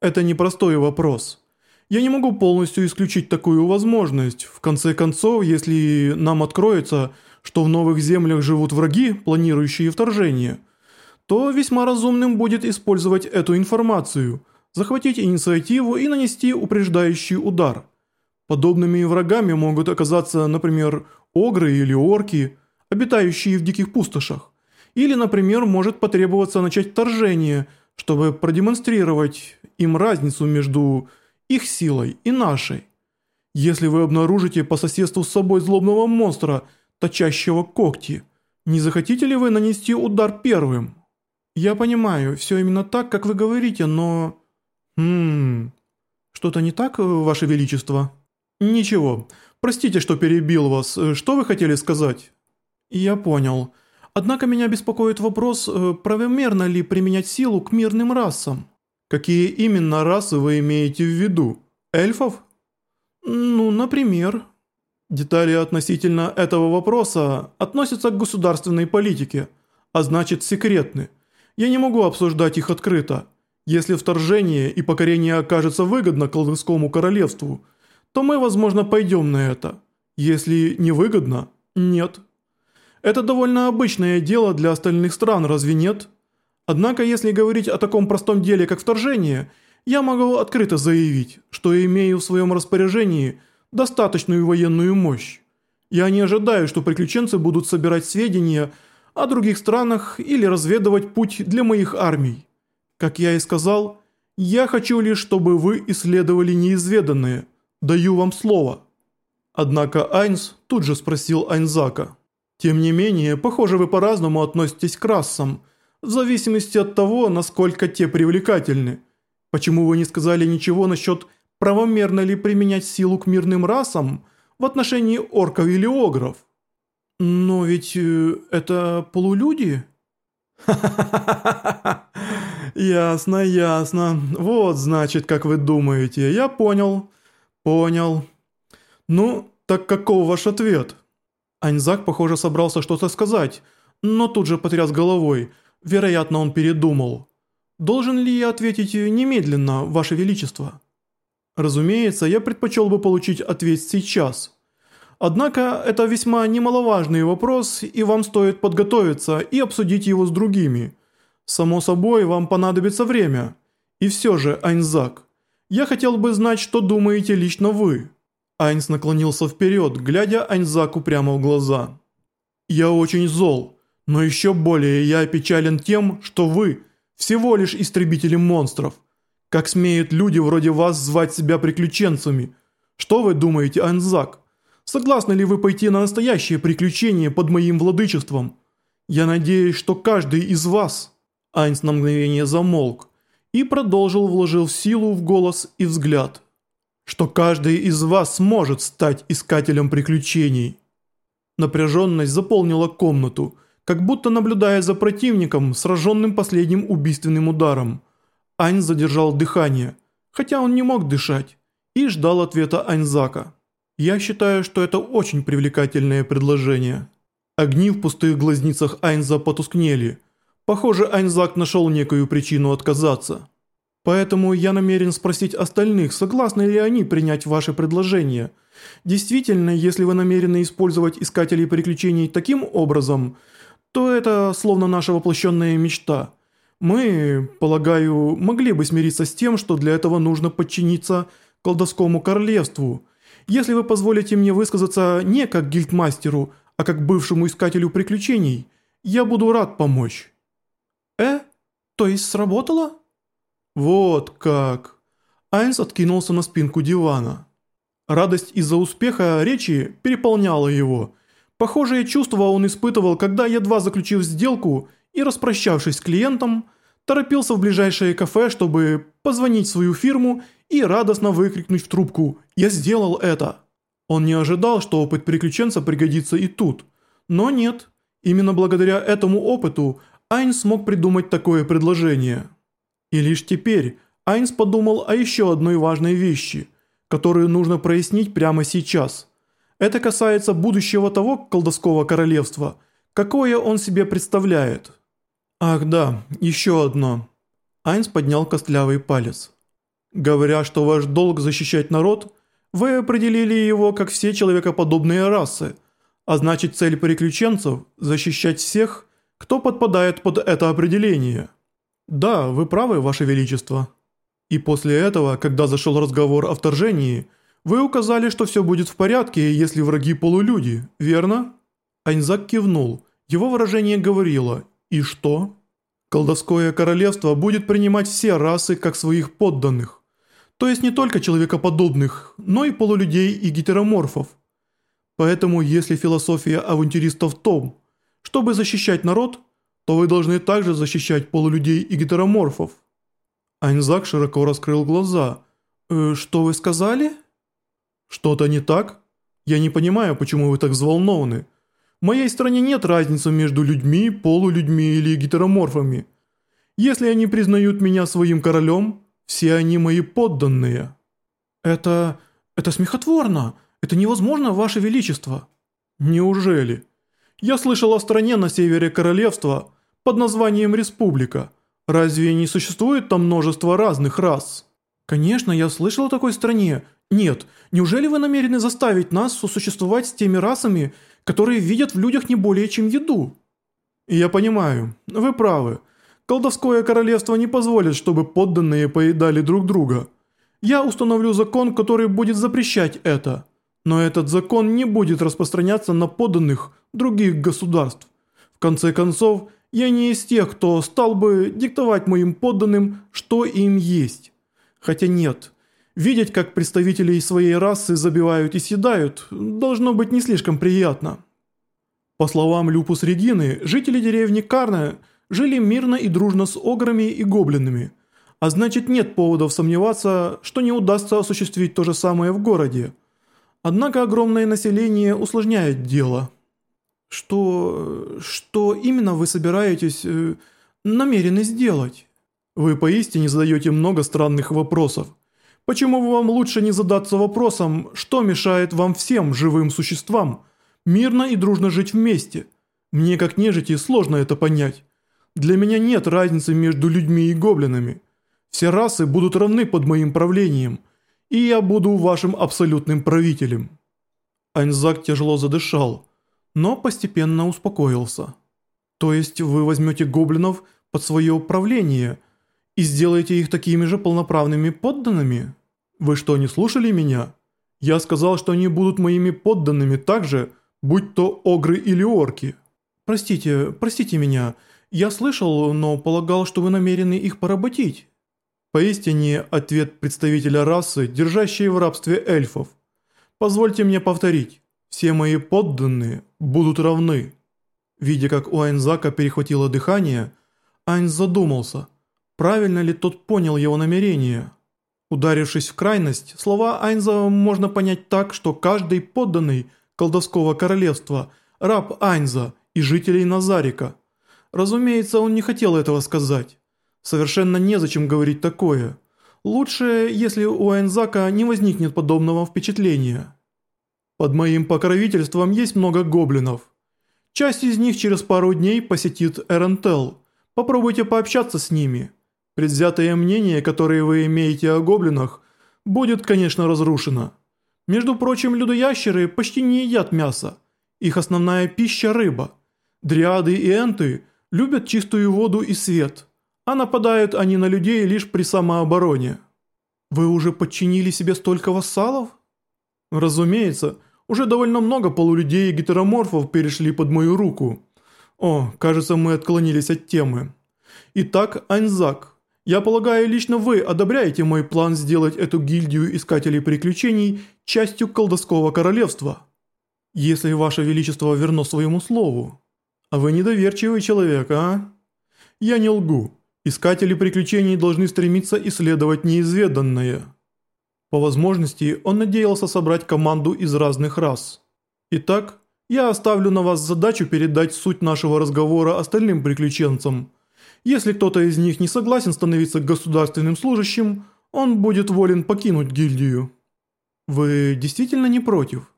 Это непростой вопрос. Я не могу полностью исключить такую возможность. В конце концов, если нам откроется, что в новых землях живут враги, планирующие вторжение, то весьма разумным будет использовать эту информацию, захватить инициативу и нанести упреждающий удар. Подобными врагами могут оказаться, например, огры или орки, обитающие в диких пустошах. Или, например, может потребоваться начать вторжение, чтобы продемонстрировать им разницу между их силой и нашей. Если вы обнаружите по соседству с собой злобного монстра, точащего когти, не захотите ли вы нанести удар первым? Я понимаю, все именно так, как вы говорите, но... Хм... Что-то не так, ваше величество? Ничего. Простите, что перебил вас. Что вы хотели сказать? Я понял. Однако меня беспокоит вопрос, э, правомерно ли применять силу к мирным расам. Какие именно расы вы имеете в виду? Эльфов? Ну, например. Детали относительно этого вопроса относятся к государственной политике, а значит секретны. Я не могу обсуждать их открыто. Если вторжение и покорение окажется выгодно колдовскому королевству, то мы, возможно, пойдем на это. Если не выгодно, нет. Это довольно обычное дело для остальных стран, разве нет? Однако, если говорить о таком простом деле, как вторжение, я могу открыто заявить, что имею в своем распоряжении достаточную военную мощь. Я не ожидаю, что приключенцы будут собирать сведения о других странах или разведывать путь для моих армий. Как я и сказал, я хочу лишь, чтобы вы исследовали неизведанное. Даю вам слово». Однако Айнс тут же спросил Айнзака. «Тем не менее, похоже, вы по-разному относитесь к расам» в зависимости от того, насколько те привлекательны. Почему вы не сказали ничего насчет правомерно ли применять силу к мирным расам в отношении орков или огров? Но ведь э, это полулюди? Ха-ха-ха-ха-ха! Ясно, ясно. Вот, значит, как вы думаете. Я понял. Понял. Ну, так каков ваш ответ? Аньзак, похоже, собрался что-то сказать, но тут же потряс головой – Вероятно, он передумал. Должен ли я ответить немедленно, Ваше Величество? Разумеется, я предпочел бы получить ответ сейчас. Однако это весьма немаловажный вопрос, и вам стоит подготовиться и обсудить его с другими. Само собой, вам понадобится время. И все же, Айнзак, я хотел бы знать, что думаете лично вы. Айнс наклонился вперед, глядя Айнзаку прямо в глаза. «Я очень зол. Но еще более я опечален тем, что вы всего лишь истребители монстров. Как смеют люди вроде вас звать себя приключенцами? Что вы думаете, Анзак? Согласны ли вы пойти на настоящее приключение под моим владычеством? Я надеюсь, что каждый из вас...» Айнс на мгновение замолк и продолжил вложил силу в голос и взгляд. «Что каждый из вас сможет стать искателем приключений». Напряженность заполнила комнату – как будто наблюдая за противником, сраженным последним убийственным ударом. Ань задержал дыхание, хотя он не мог дышать, и ждал ответа Аньзака. «Я считаю, что это очень привлекательное предложение». Огни в пустых глазницах Айнза потускнели. Похоже, Айнзак нашел некую причину отказаться. Поэтому я намерен спросить остальных, согласны ли они принять ваше предложение. Действительно, если вы намерены использовать искателей приключений таким образом – то это словно наша воплощенная мечта. Мы, полагаю, могли бы смириться с тем, что для этого нужно подчиниться колдовскому королевству. Если вы позволите мне высказаться не как гильдмастеру, а как бывшему искателю приключений, я буду рад помочь». «Э? То есть сработало?» «Вот как!» Айнс откинулся на спинку дивана. Радость из-за успеха речи переполняла его – Похожее чувство он испытывал, когда, едва заключив сделку и распрощавшись с клиентом, торопился в ближайшее кафе, чтобы позвонить в свою фирму и радостно выкрикнуть в трубку «Я сделал это!». Он не ожидал, что опыт приключенца пригодится и тут. Но нет, именно благодаря этому опыту Айнс смог придумать такое предложение. И лишь теперь Айнс подумал о еще одной важной вещи, которую нужно прояснить прямо сейчас – это касается будущего того колдовского королевства, какое он себе представляет. Ах да, еще одно. Айнс поднял костлявый палец. Говоря, что ваш долг защищать народ, вы определили его как все человекоподобные расы, а значит цель переключенцев – защищать всех, кто подпадает под это определение. Да, вы правы, ваше величество. И после этого, когда зашел разговор о вторжении, вы указали, что все будет в порядке, если враги полулюди, верно? Айнзак кивнул. Его выражение говорило «И что?» Колдовское королевство будет принимать все расы как своих подданных. То есть не только человекоподобных, но и полулюдей и гетероморфов. Поэтому если философия авантюристов в том, чтобы защищать народ, то вы должны также защищать полулюдей и гетероморфов. Айнзак широко раскрыл глаза. «Э, «Что вы сказали?» «Что-то не так? Я не понимаю, почему вы так взволнованы. В моей стране нет разницы между людьми, полулюдьми или гетероморфами. Если они признают меня своим королем, все они мои подданные». «Это... это смехотворно. Это невозможно, ваше величество». «Неужели? Я слышал о стране на севере королевства под названием Республика». Разве не существует там множество разных рас? Конечно, я слышал о такой стране. Нет, неужели вы намерены заставить нас сосуществовать с теми расами, которые видят в людях не более чем еду? Я понимаю, вы правы. Колдовское королевство не позволит, чтобы подданные поедали друг друга. Я установлю закон, который будет запрещать это. Но этот закон не будет распространяться на подданных других государств. В конце концов, я не из тех, кто стал бы диктовать моим подданным, что им есть. Хотя нет, видеть, как представителей своей расы забивают и съедают, должно быть не слишком приятно. По словам Люпус Регины, жители деревни Карна жили мирно и дружно с ограми и гоблинами, а значит нет поводов сомневаться, что не удастся осуществить то же самое в городе. Однако огромное население усложняет дело. Что... что именно вы собираетесь... Э, намерены сделать? Вы поистине задаете много странных вопросов. Почему вам лучше не задаться вопросом, что мешает вам всем живым существам мирно и дружно жить вместе? Мне как нежити сложно это понять. Для меня нет разницы между людьми и гоблинами. Все расы будут равны под моим правлением, и я буду вашим абсолютным правителем». Аньзак тяжело задышал но постепенно успокоился. То есть вы возьмете гоблинов под свое управление и сделаете их такими же полноправными подданными? Вы что, не слушали меня? Я сказал, что они будут моими подданными так же, будь то огры или орки. Простите, простите меня, я слышал, но полагал, что вы намерены их поработить. Поистине ответ представителя расы, держащей в рабстве эльфов. Позвольте мне повторить. Все мои подданные будут равны». Видя, как у Айнзака перехватило дыхание, Айнз задумался, правильно ли тот понял его намерение. Ударившись в крайность, слова Айнза можно понять так, что каждый подданный колдовского королевства – раб Айнза и жителей Назарика. Разумеется, он не хотел этого сказать. Совершенно незачем говорить такое. Лучше, если у Айнзака не возникнет подобного впечатления. Под моим покровительством есть много гоблинов. Часть из них через пару дней посетит Эрентел. Попробуйте пообщаться с ними. Предвзятое мнение, которое вы имеете о гоблинах, будет, конечно, разрушено. Между прочим, людоящеры почти не едят мясо. Их основная пища – рыба. Дриады и энты любят чистую воду и свет, а нападают они на людей лишь при самообороне. Вы уже подчинили себе столько вассалов? Разумеется, уже довольно много полулюдей и гетероморфов перешли под мою руку. О, кажется, мы отклонились от темы. Итак, Аньзак, я полагаю, лично вы одобряете мой план сделать эту гильдию искателей приключений частью колдовского королевства. Если ваше величество верно своему слову. А вы недоверчивый человек, а? Я не лгу. Искатели приключений должны стремиться исследовать неизведанное. По возможности он надеялся собрать команду из разных рас. Итак, я оставлю на вас задачу передать суть нашего разговора остальным приключенцам. Если кто-то из них не согласен становиться государственным служащим, он будет волен покинуть гильдию. Вы действительно не против?